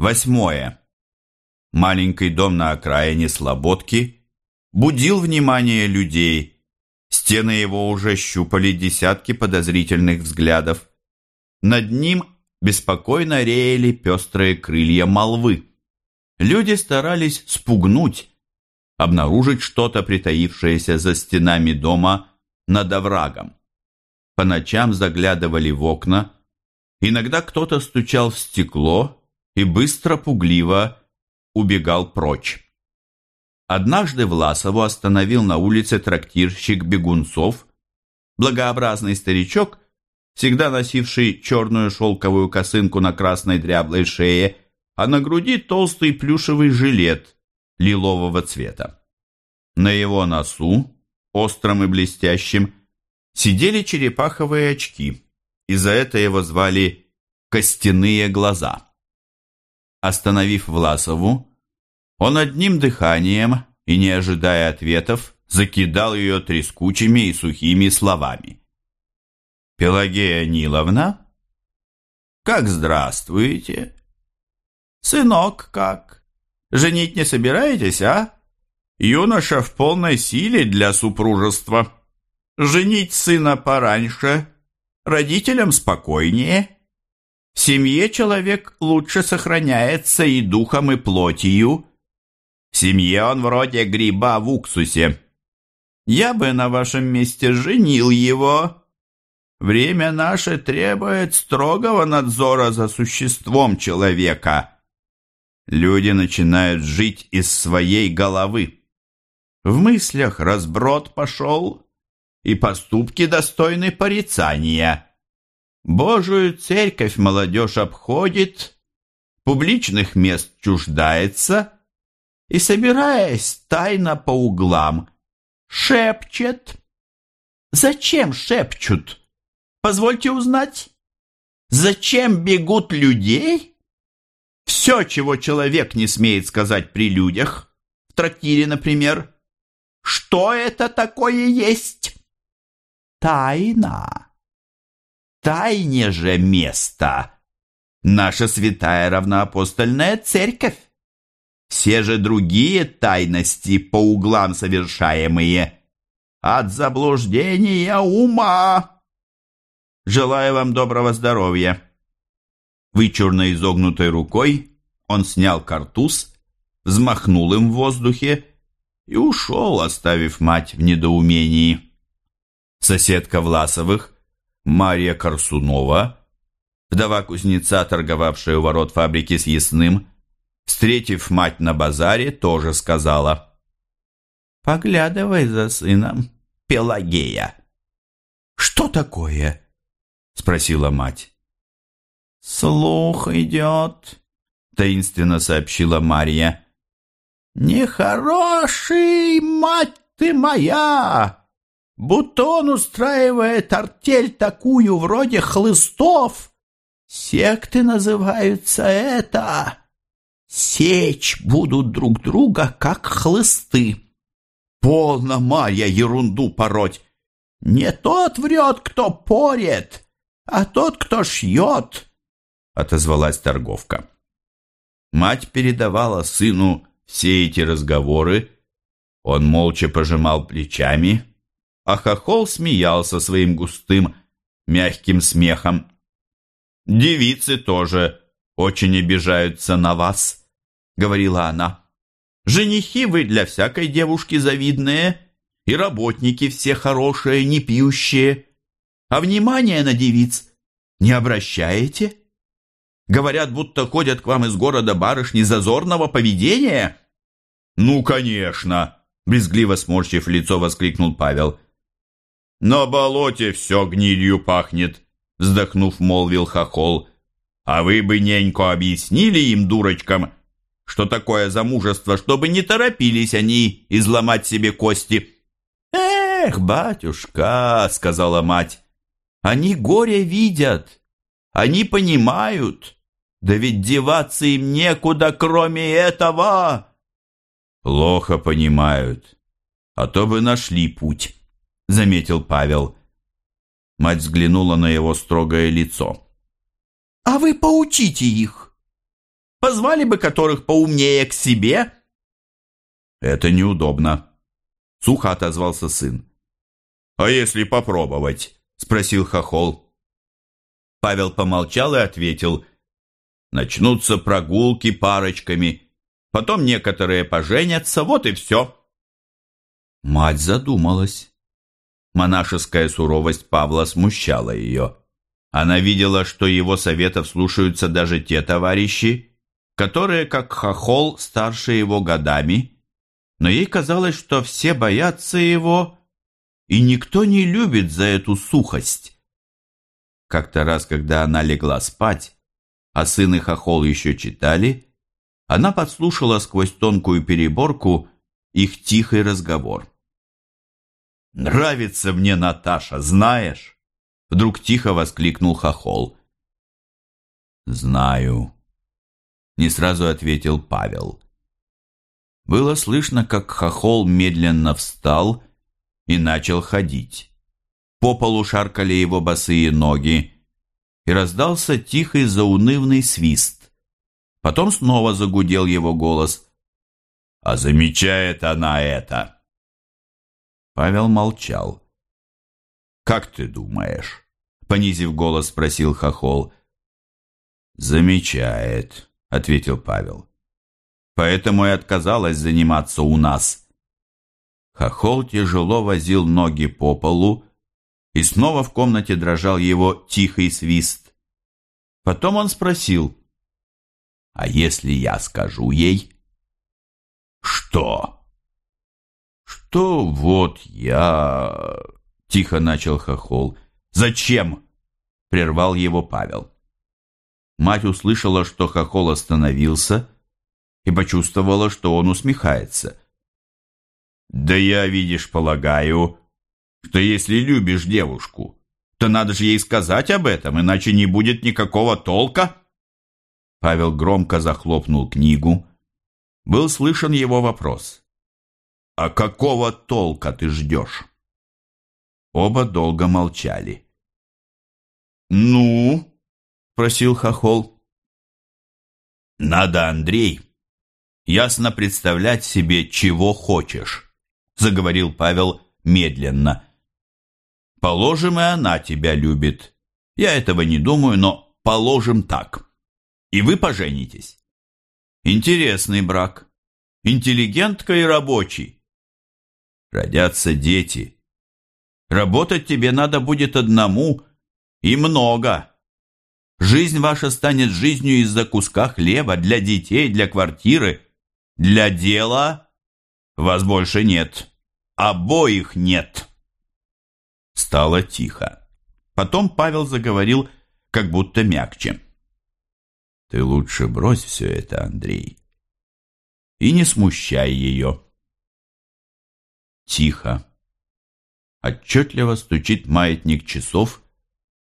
Восьмое. Маленький дом на окраине Слободки будил внимание людей. Стены его уже щупали десятки подозрительных взглядов. Над ним беспокойно реяли пестрые крылья молвы. Люди старались спугнуть, обнаружить что-то, притаившееся за стенами дома над оврагом. По ночам заглядывали в окна, иногда кто-то стучал в стекло и быстро, пугливо убегал прочь. Однажды Власову остановил на улице трактирщик Бегунцов, благообразный старичок, всегда носивший черную шелковую косынку на красной дряблой шее, а на груди толстый плюшевый жилет лилового цвета. На его носу, острым и блестящим, сидели черепаховые очки, и за это его звали «костяные глаза». Остановив Власову, он одним дыханием и не ожидая ответов, закидал ее трескучими и сухими словами. «Пелагея Ниловна? Как здравствуете? Сынок как? Женить не собираетесь, а? Юноша в полной силе для супружества. Женить сына пораньше, родителям спокойнее». В семье человек лучше сохраняется и духом, и плотью. В семье он вроде гриба в уксусе. Я бы на вашем месте женил его. Время наше требует строгого надзора за существом человека. Люди начинают жить из своей головы. В мыслях разброд пошел, и поступки достойны порицания. Божию церковь молодежь обходит, публичных мест чуждается и, собираясь тайно по углам, шепчет. Зачем шепчут? Позвольте узнать. Зачем бегут людей? Все, чего человек не смеет сказать при людях, в трактире, например. Что это такое есть? Тайна тайне же место. Наша святая равноапостольная церковь. Все же другие тайности по углам совершаемые от заблуждения ума. Желаю вам доброго здоровья. Вычурно изогнутой рукой он снял картуз, взмахнул им в воздухе и ушел, оставив мать в недоумении. Соседка Власовых Мария Корсунова, вдова кузнеца, торговавшая у ворот фабрики с ясным, встретив мать на базаре, тоже сказала «Поглядывай за сыном, Пелагея». «Что такое?» — спросила мать. «Слух идет», — таинственно сообщила Марья. «Нехороший, мать ты моя!» Будто он устраивает артель такую вроде хлыстов. Секты называются это. Сечь будут друг друга, как хлысты. Полно, Марья, ерунду пороть. Не тот врет, кто порет, а тот, кто шьет, — отозвалась торговка. Мать передавала сыну все эти разговоры. Он молча пожимал плечами, а хохол смеялся своим густым, мягким смехом. «Девицы тоже очень обижаются на вас», — говорила она. «Женихи вы для всякой девушки завидные, и работники все хорошие, не пьющие. А внимание на девиц не обращаете? Говорят, будто ходят к вам из города барышни зазорного поведения». «Ну, конечно!» — брезгливо сморщив лицо, воскликнул Павел. «На болоте все гнилью пахнет», — вздохнув, молвил хохол. «А вы бы, ненько, объяснили им, дурочкам, что такое замужество, чтобы не торопились они изломать себе кости». «Эх, батюшка», — сказала мать, — «они горе видят, они понимают, да ведь деваться им некуда, кроме этого». «Плохо понимают, а то бы нашли путь» заметил Павел. Мать взглянула на его строгое лицо. «А вы поучите их!» позвали бы которых поумнее к себе». «Это неудобно», — сухо отозвался сын. «А если попробовать?» — спросил Хохол. Павел помолчал и ответил. «Начнутся прогулки парочками, потом некоторые поженятся, вот и все». Мать задумалась. Монашеская суровость Павла смущала ее. Она видела, что его советов слушаются даже те товарищи, которые, как хохол, старше его годами, но ей казалось, что все боятся его, и никто не любит за эту сухость. Как-то раз, когда она легла спать, а сын и хохол еще читали, она подслушала сквозь тонкую переборку их тихий разговор. «Нравится мне Наташа, знаешь?» Вдруг тихо воскликнул Хохол. «Знаю», — не сразу ответил Павел. Было слышно, как Хохол медленно встал и начал ходить. По полу шаркали его босые ноги, и раздался тихий заунывный свист. Потом снова загудел его голос. «А замечает она это!» Павел молчал. «Как ты думаешь?» Понизив голос, спросил Хохол. «Замечает», — ответил Павел. «Поэтому и отказалась заниматься у нас». Хохол тяжело возил ноги по полу, и снова в комнате дрожал его тихий свист. Потом он спросил, «А если я скажу ей?» «Что?» «Что вот я...» Тихо начал Хохол. «Зачем?» Прервал его Павел. Мать услышала, что Хохол остановился и почувствовала, что он усмехается. «Да я, видишь, полагаю, что если любишь девушку, то надо же ей сказать об этом, иначе не будет никакого толка». Павел громко захлопнул книгу. Был слышен его вопрос. «А какого толка ты ждешь?» Оба долго молчали. «Ну?» – просил Хохол. «Надо, Андрей, ясно представлять себе, чего хочешь», – заговорил Павел медленно. «Положим, и она тебя любит. Я этого не думаю, но положим так. И вы поженитесь. Интересный брак. Интеллигентка и рабочий. Родятся дети» Работать тебе надо будет одному и много. Жизнь ваша станет жизнью из-за куска хлеба для детей, для квартиры, для дела. Вас больше нет. Обоих нет. Стало тихо. Потом Павел заговорил как будто мягче. Ты лучше брось все это, Андрей, и не смущай ее. Тихо. Отчетливо стучит маятник часов,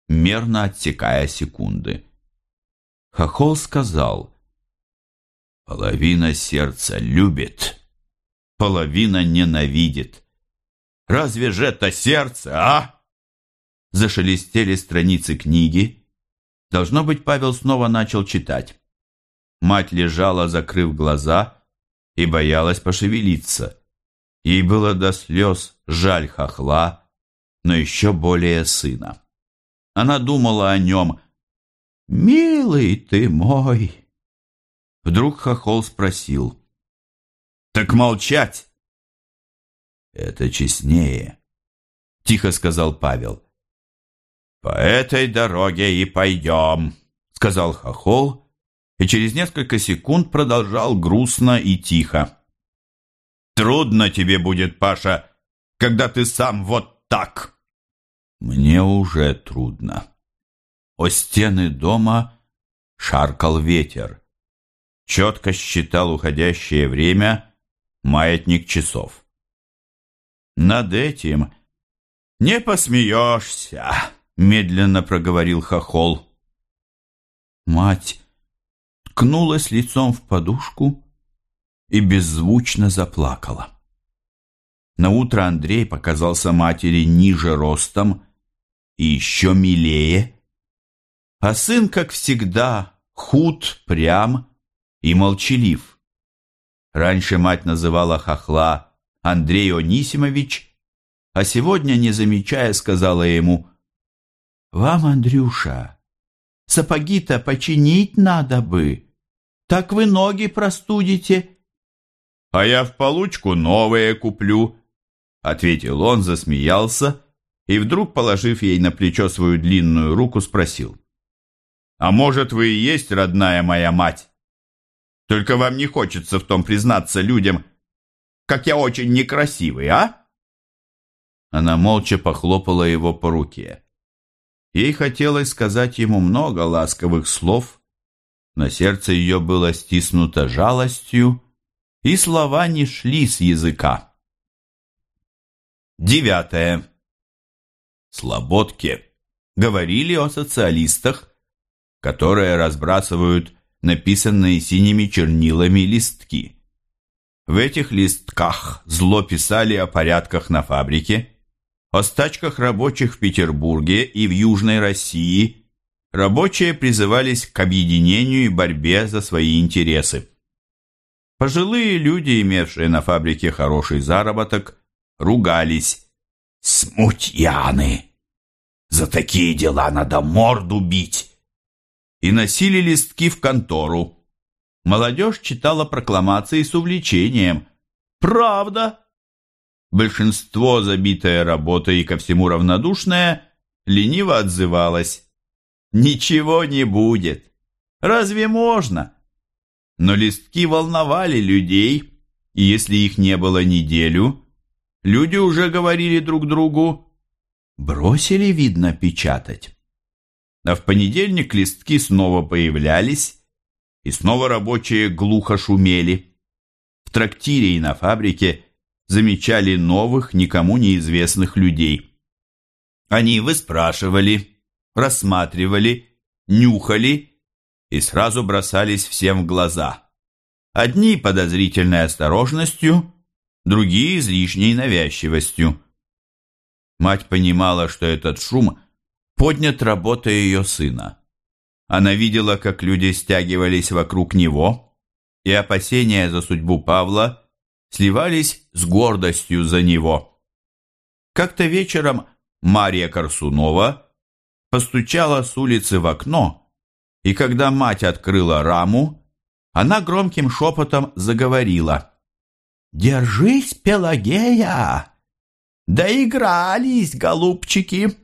мерно отсекая секунды. Хохол сказал, «Половина сердца любит, половина ненавидит. Разве же это сердце, а?» Зашелестели страницы книги. Должно быть, Павел снова начал читать. Мать лежала, закрыв глаза, и боялась пошевелиться. Ей было до слез жаль хохла, но еще более сына. Она думала о нем. «Милый ты мой!» Вдруг хохол спросил. «Так молчать!» «Это честнее», — тихо сказал Павел. «По этой дороге и пойдем», — сказал хохол, и через несколько секунд продолжал грустно и тихо. Трудно тебе будет, Паша, когда ты сам вот так. Мне уже трудно. О стены дома шаркал ветер. Четко считал уходящее время маятник часов. Над этим не посмеешься, медленно проговорил Хохол. Мать ткнулась лицом в подушку и беззвучно заплакала. На утро Андрей показался матери ниже ростом и еще милее, а сын, как всегда, худ, прям, и молчалив. Раньше мать называла хохла Андрей Онисимович, а сегодня, не замечая, сказала ему, «Вам, Андрюша, сапоги-то починить надо бы, так вы ноги простудите». «А я в получку новые куплю», — ответил он, засмеялся и вдруг, положив ей на плечо свою длинную руку, спросил, «А может, вы и есть родная моя мать? Только вам не хочется в том признаться людям, как я очень некрасивый, а?» Она молча похлопала его по руке. Ей хотелось сказать ему много ласковых слов, но сердце ее было стиснуто жалостью, и слова не шли с языка. Девятое. Слободке говорили о социалистах, которые разбрасывают написанные синими чернилами листки. В этих листках зло писали о порядках на фабрике, о стачках рабочих в Петербурге и в Южной России. Рабочие призывались к объединению и борьбе за свои интересы. Пожилые люди, имевшие на фабрике хороший заработок, ругались. «Смутьяны! За такие дела надо морду бить!» И носили листки в контору. Молодежь читала прокламации с увлечением. «Правда!» Большинство, забитое работой и ко всему равнодушное, лениво отзывалось. «Ничего не будет! Разве можно?» Но листки волновали людей, и если их не было неделю, люди уже говорили друг другу «бросили, видно, печатать». А в понедельник листки снова появлялись, и снова рабочие глухо шумели. В трактире и на фабрике замечали новых, никому неизвестных людей. Они выспрашивали, рассматривали, нюхали и сразу бросались всем в глаза. Одни подозрительной осторожностью, другие излишней навязчивостью. Мать понимала, что этот шум поднят работой ее сына. Она видела, как люди стягивались вокруг него, и опасения за судьбу Павла сливались с гордостью за него. Как-то вечером Мария Корсунова постучала с улицы в окно, и когда мать открыла раму, она громким шепотом заговорила. «Держись, Пелагея! Доигрались, голубчики!»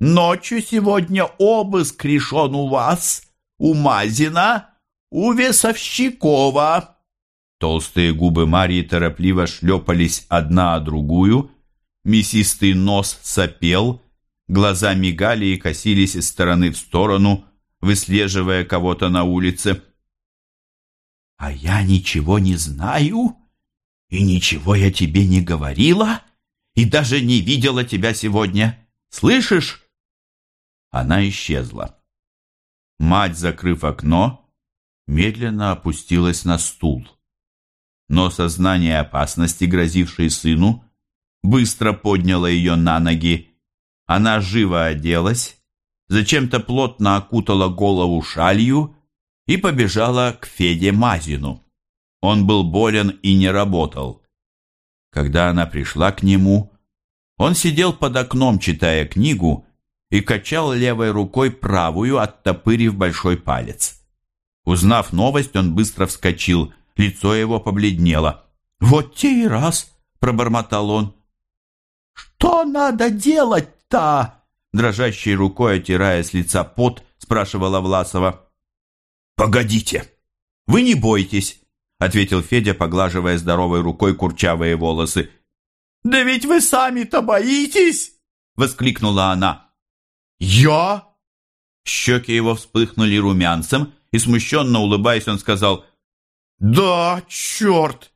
Ночью сегодня обыск решен у вас, у Мазина, у Весовщикова». Толстые губы Марии торопливо шлепались одна о другую, мясистый нос сопел, глаза мигали и косились из стороны в сторону, выслеживая кого-то на улице. «А я ничего не знаю, и ничего я тебе не говорила, и даже не видела тебя сегодня. Слышишь?» Она исчезла. Мать, закрыв окно, медленно опустилась на стул. Но сознание опасности, грозившей сыну, быстро подняло ее на ноги. Она живо оделась, зачем-то плотно окутала голову шалью и побежала к Феде Мазину. Он был болен и не работал. Когда она пришла к нему, он сидел под окном, читая книгу, и качал левой рукой правую, оттопырив большой палец. Узнав новость, он быстро вскочил, лицо его побледнело. «Вот те и раз!» — пробормотал он. «Что надо делать-то?» Дрожащей рукой, отирая с лица пот, спрашивала Власова. «Погодите! Вы не бойтесь!» — ответил Федя, поглаживая здоровой рукой курчавые волосы. «Да ведь вы сами-то боитесь!» — воскликнула она. «Я?» Щеки его вспыхнули румянцем, и, смущенно улыбаясь, он сказал, «Да, черт!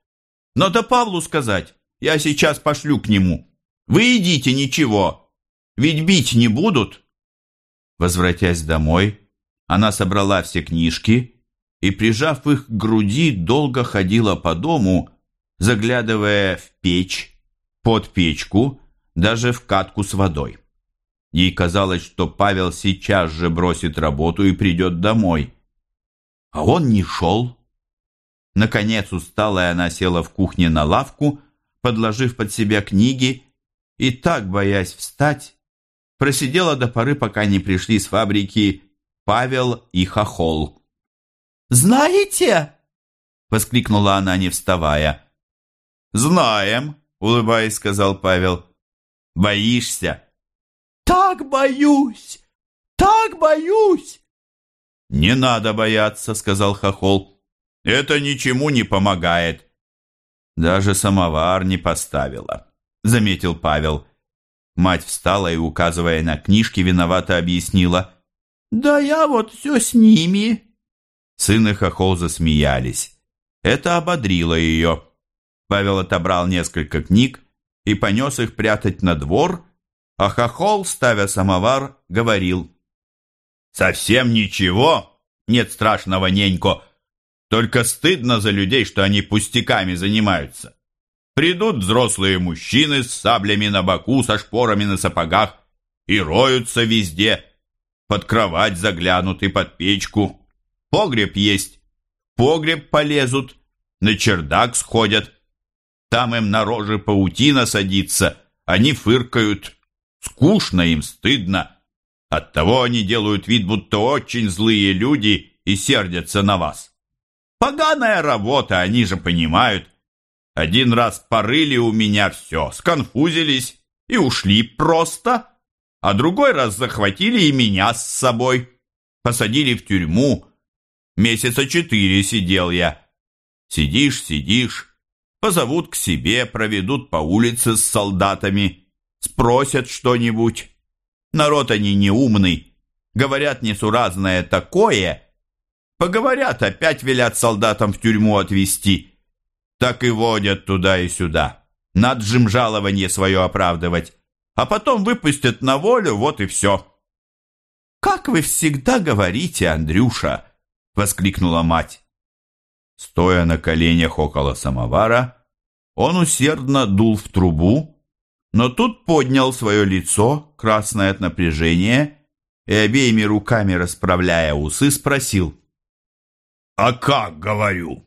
Надо Павлу сказать, я сейчас пошлю к нему. Вы идите, ничего, ведь бить не будут». Возвратясь домой, она собрала все книжки и, прижав их к груди, долго ходила по дому, заглядывая в печь, под печку, даже в катку с водой. Ей казалось, что Павел сейчас же бросит работу и придет домой. А он не шел, Наконец, усталая, она села в кухне на лавку, подложив под себя книги, и так, боясь встать, просидела до поры, пока не пришли с фабрики Павел и Хохол. «Знаете?» — воскликнула она, не вставая. «Знаем», — улыбаясь, сказал Павел. «Боишься?» «Так боюсь! Так боюсь!» «Не надо бояться», — сказал Хохол. «Это ничему не помогает». «Даже самовар не поставила», — заметил Павел. Мать встала и, указывая на книжки, виновато объяснила. «Да я вот все с ними». Сын и Хохол засмеялись. Это ободрило ее. Павел отобрал несколько книг и понес их прятать на двор, а Хохол, ставя самовар, говорил. «Совсем ничего? Нет страшного, ненько. Только стыдно за людей, что они пустяками занимаются. Придут взрослые мужчины с саблями на боку, со шпорами на сапогах и роются везде. Под кровать заглянут и под печку. Погреб есть. Погреб полезут, на чердак сходят. Там им на роже паутина садится, они фыркают. Скучно им, стыдно. Оттого они делают вид, будто очень злые люди и сердятся на вас. Поганая работа, они же понимают. Один раз порыли у меня все, сконфузились и ушли просто, а другой раз захватили и меня с собой. Посадили в тюрьму. Месяца четыре сидел я. Сидишь, сидишь, позовут к себе, проведут по улице с солдатами, спросят что-нибудь. Народ они неумный, говорят несуразное такое. Поговорят, опять велят солдатам в тюрьму отвезти так и водят туда и сюда. Надо же жалование свое оправдывать. А потом выпустят на волю, вот и все. «Как вы всегда говорите, Андрюша!» — воскликнула мать. Стоя на коленях около самовара, он усердно дул в трубу, но тут поднял свое лицо, красное от напряжения, и обеими руками расправляя усы, спросил. «А как, говорю?»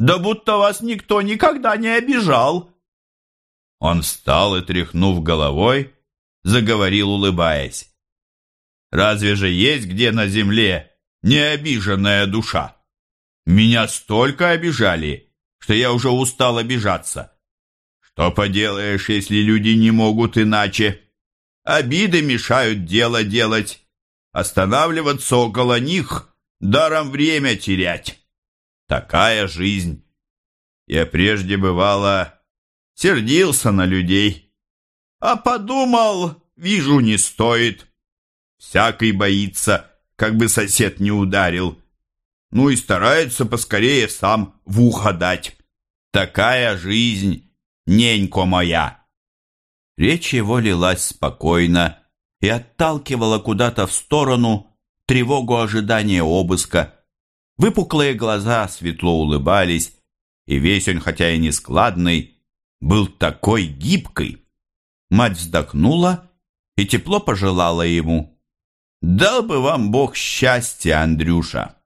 Да будто вас никто никогда не обижал. Он встал и, тряхнув головой, заговорил, улыбаясь. Разве же есть где на земле необиженная душа? Меня столько обижали, что я уже устал обижаться. Что поделаешь, если люди не могут иначе? Обиды мешают дело делать. Останавливаться около них, даром время терять. Такая жизнь. Я прежде бывало сердился на людей, а подумал, вижу, не стоит. Всякий боится, как бы сосед не ударил. Ну и старается поскорее сам в ухо дать. Такая жизнь, ненько моя. Речь его лилась спокойно и отталкивала куда-то в сторону тревогу ожидания обыска, Выпуклые глаза светло улыбались, и весь он, хотя и не складный, был такой гибкий. Мать вздохнула и тепло пожелала ему. «Дал бы вам Бог счастья, Андрюша!»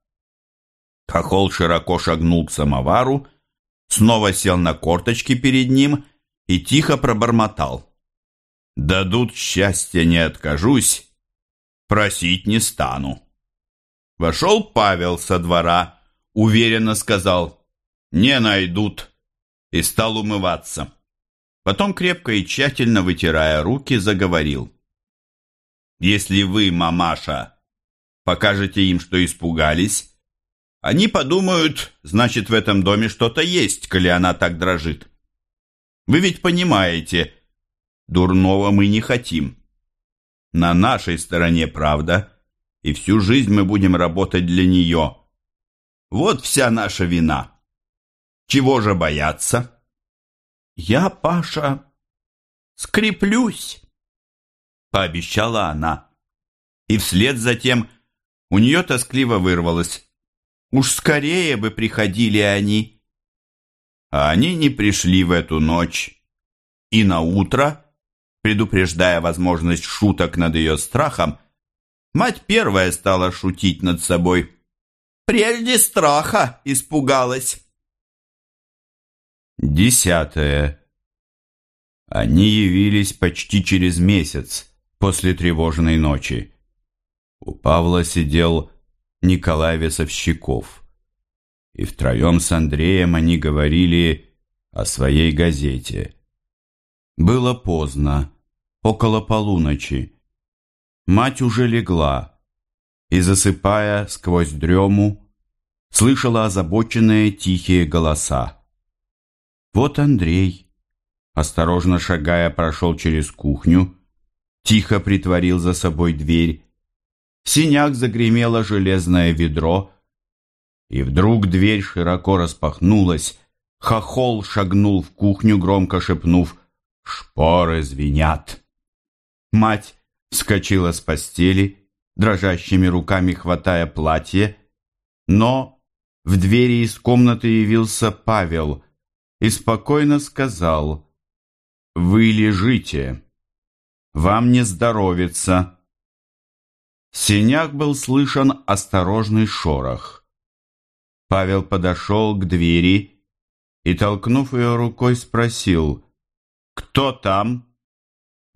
Хохол широко шагнул к самовару, снова сел на корточки перед ним и тихо пробормотал. «Дадут счастья, не откажусь, просить не стану». Вошел Павел со двора, уверенно сказал «Не найдут» и стал умываться. Потом, крепко и тщательно вытирая руки, заговорил. «Если вы, мамаша, покажете им, что испугались, они подумают, значит, в этом доме что-то есть, коли она так дрожит. Вы ведь понимаете, дурного мы не хотим. На нашей стороне правда, и всю жизнь мы будем работать для нее. Вот вся наша вина. Чего же бояться? Я, Паша, скреплюсь, пообещала она. И вслед за тем у нее тоскливо вырвалось. Уж скорее бы приходили они. А они не пришли в эту ночь. И на утро, предупреждая возможность шуток над ее страхом, Мать первая стала шутить над собой. Прежде страха испугалась. Десятое. Они явились почти через месяц после тревожной ночи. У Павла сидел Николай Весовщиков. И втроем с Андреем они говорили о своей газете. Было поздно, около полуночи. Мать уже легла и, засыпая сквозь дрему, слышала озабоченные тихие голоса. Вот Андрей, осторожно шагая, прошел через кухню, тихо притворил за собой дверь. В синяк загремело железное ведро, и вдруг дверь широко распахнулась, хохол шагнул в кухню, громко шепнув «Шпоры звенят!». Мать вскочила с постели, дрожащими руками хватая платье, но в двери из комнаты явился Павел и спокойно сказал «Вы лежите, вам не здоровится». В сенях был слышен осторожный шорох. Павел подошел к двери и, толкнув ее рукой, спросил «Кто там?»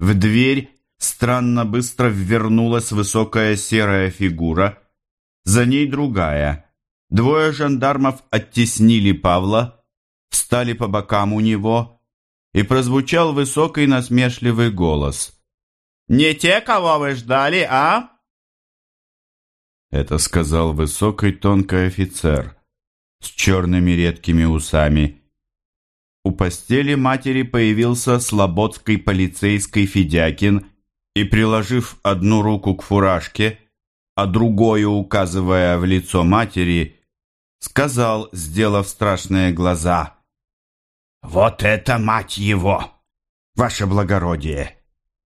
В дверь странно быстро ввернулась высокая серая фигура, за ней другая. Двое жандармов оттеснили Павла, встали по бокам у него, и прозвучал высокий насмешливый голос. «Не те, кого вы ждали, а?» Это сказал высокий тонкий офицер с черными редкими усами. У постели матери появился слободский полицейский Федякин и, приложив одну руку к фуражке, а другую указывая в лицо матери, сказал, сделав страшные глаза, «Вот это мать его, ваше благородие!»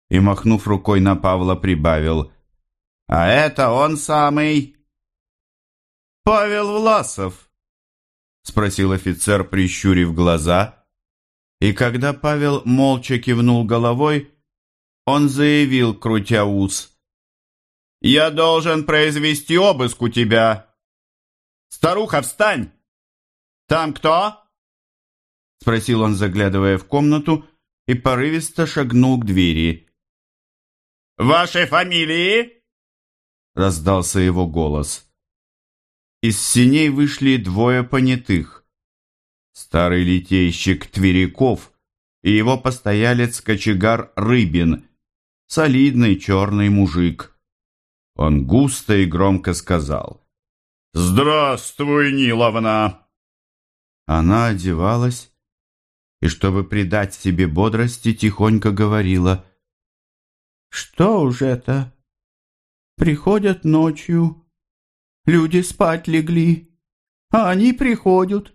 И, махнув рукой на Павла, прибавил, «А это он самый...» «Павел Власов», — спросил офицер, прищурив глаза, и когда Павел молча кивнул головой, он заявил, крутя ус. «Я должен произвести обыск у тебя. Старуха, встань! Там кто?» Спросил он, заглядывая в комнату, и порывисто шагнул к двери. «Ваши фамилии?» Раздался его голос. Из синей вышли двое понятых. Старый литейщик Тверяков и его постоялец-кочегар Рыбин, солидный черный мужик. Он густо и громко сказал «Здравствуй, Ниловна!» Она одевалась и, чтобы придать себе бодрости, тихонько говорила «Что уж это? Приходят ночью, люди спать легли, а они приходят».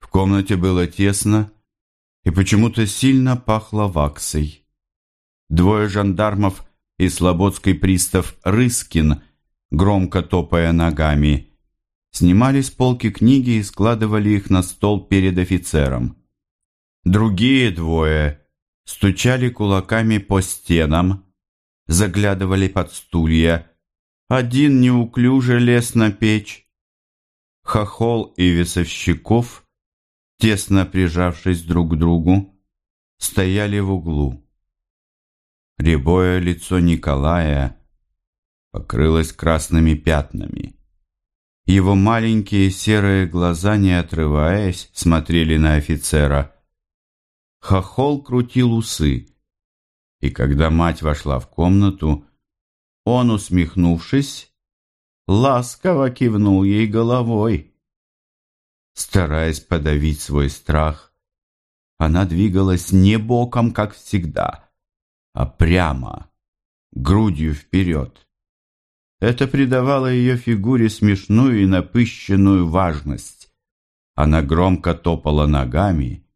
В комнате было тесно и почему-то сильно пахло ваксой. Двое жандармов и слободский пристав Рыскин, громко топая ногами, снимали с полки книги и складывали их на стол перед офицером. Другие двое стучали кулаками по стенам, заглядывали под стулья. Один неуклюже лез на печь. Хохол и Весовщиков, тесно прижавшись друг к другу, стояли в углу. Рябое лицо Николая покрылось красными пятнами. Его маленькие серые глаза, не отрываясь, смотрели на офицера. Хохол крутил усы, и когда мать вошла в комнату, он, усмехнувшись, ласково кивнул ей головой. Стараясь подавить свой страх, она двигалась не боком, как всегда, а прямо, грудью вперед. Это придавало ее фигуре смешную и напыщенную важность. Она громко топала ногами,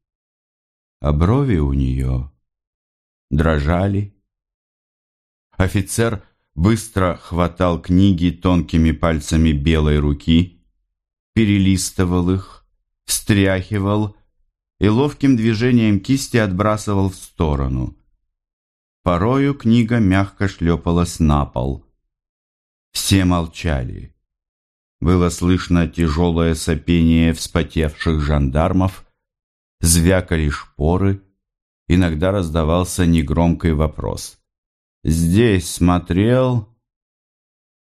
а брови у нее дрожали. Офицер быстро хватал книги тонкими пальцами белой руки, перелистывал их, встряхивал и ловким движением кисти отбрасывал в сторону. Порою книга мягко шлепалась на пол. Все молчали. Было слышно тяжелое сопение вспотевших жандармов звякали шпоры, иногда раздавался негромкий вопрос. «Здесь смотрел?»